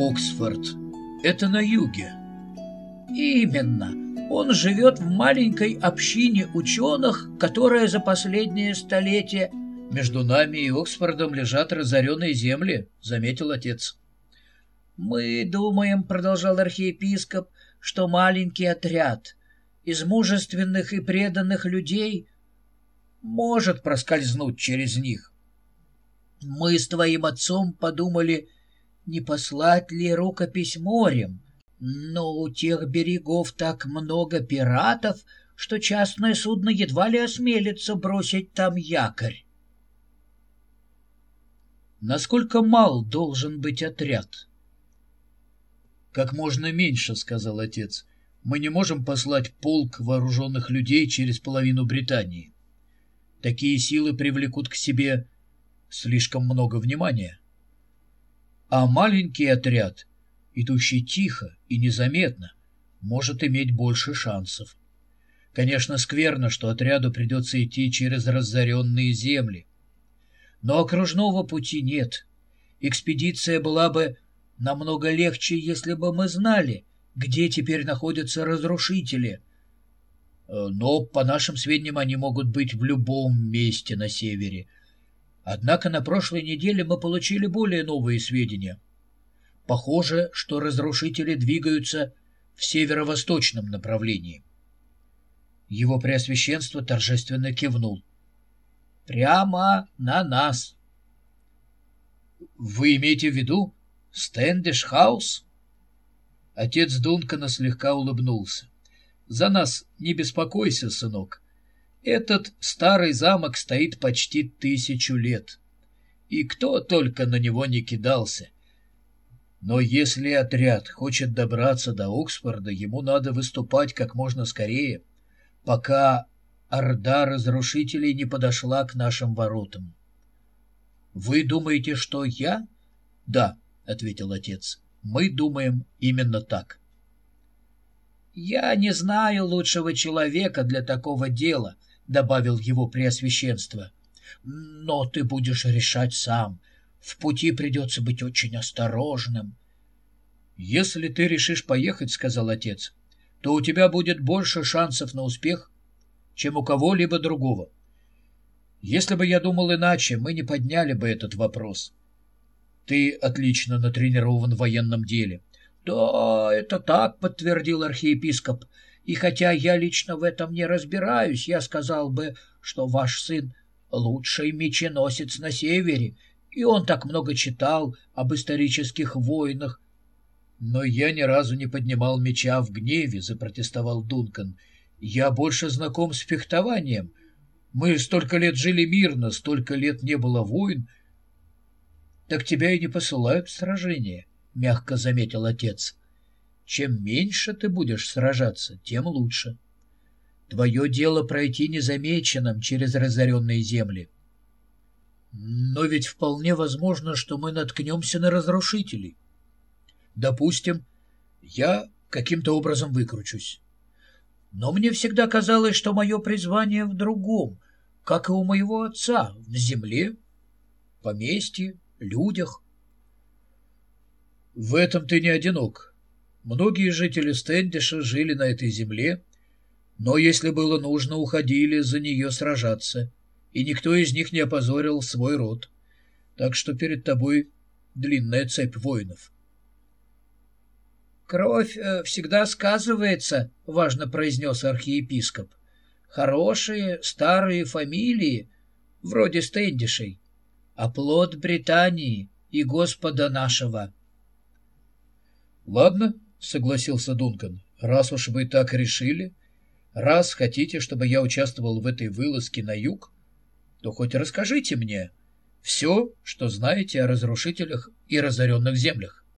Оксфорд. Это на юге. Именно. Он живет в маленькой общине ученых, которая за последнее столетие... Между нами и Оксфордом лежат разоренные земли, заметил отец. Мы думаем, продолжал архиепископ, что маленький отряд из мужественных и преданных людей может проскользнуть через них. Мы с твоим отцом подумали, не послать ли рукопись морем, но у тех берегов так много пиратов, что частное судно едва ли осмелится бросить там якорь. Насколько мал должен быть отряд? Как можно меньше, сказал отец. Мы не можем послать полк вооруженных людей через половину Британии. Такие силы привлекут к себе слишком много внимания. А маленький отряд, идущий тихо и незаметно, может иметь больше шансов. Конечно, скверно, что отряду придется идти через разоренные земли. Но окружного пути нет. Экспедиция была бы намного легче, если бы мы знали, где теперь находятся разрушители. Э, но, по нашим сведениям, они могут быть в любом месте на севере — Однако на прошлой неделе мы получили более новые сведения. Похоже, что разрушители двигаются в северо-восточном направлении. Его Преосвященство торжественно кивнул. «Прямо на нас!» «Вы имеете в виду Стэндиш-хаус?» Отец Дункана слегка улыбнулся. «За нас не беспокойся, сынок. Этот старый замок стоит почти тысячу лет, и кто только на него не кидался. Но если отряд хочет добраться до Оксфорда, ему надо выступать как можно скорее, пока орда разрушителей не подошла к нашим воротам. «Вы думаете, что я?» «Да», — ответил отец, — «мы думаем именно так». «Я не знаю лучшего человека для такого дела», добавил его преосвященство. Но ты будешь решать сам. В пути придется быть очень осторожным. Если ты решишь поехать, сказал отец, то у тебя будет больше шансов на успех, чем у кого-либо другого. Если бы я думал иначе, мы не подняли бы этот вопрос. Ты отлично натренирован в военном деле. Да, это так, подтвердил архиепископ. И хотя я лично в этом не разбираюсь, я сказал бы, что ваш сын лучший меченосец на севере, и он так много читал об исторических войнах. Но я ни разу не поднимал меча в гневе, запротестовал Дункан. Я больше знаком с фехтованием. Мы столько лет жили мирно, столько лет не было войн. Так тебя и не посылают в сражение, мягко заметил отец. Чем меньше ты будешь сражаться, тем лучше. Твое дело пройти незамеченным через разоренные земли. Но ведь вполне возможно, что мы наткнемся на разрушителей. Допустим, я каким-то образом выкручусь. Но мне всегда казалось, что мое призвание в другом, как и у моего отца, в земле, поместье, людях. В этом ты не одинок, Многие жители Стэндиша жили на этой земле, но если было нужно, уходили за нее сражаться, и никто из них не опозорил свой род. Так что перед тобой длинная цепь воинов. «Кровь э, всегда сказывается», — важно произнес архиепископ. «Хорошие старые фамилии, вроде Стэндишей, а плод Британии и Господа нашего». «Ладно», — согласился Дункан. «Раз уж вы так решили, раз хотите, чтобы я участвовал в этой вылазке на юг, то хоть расскажите мне все, что знаете о разрушителях и разоренных землях».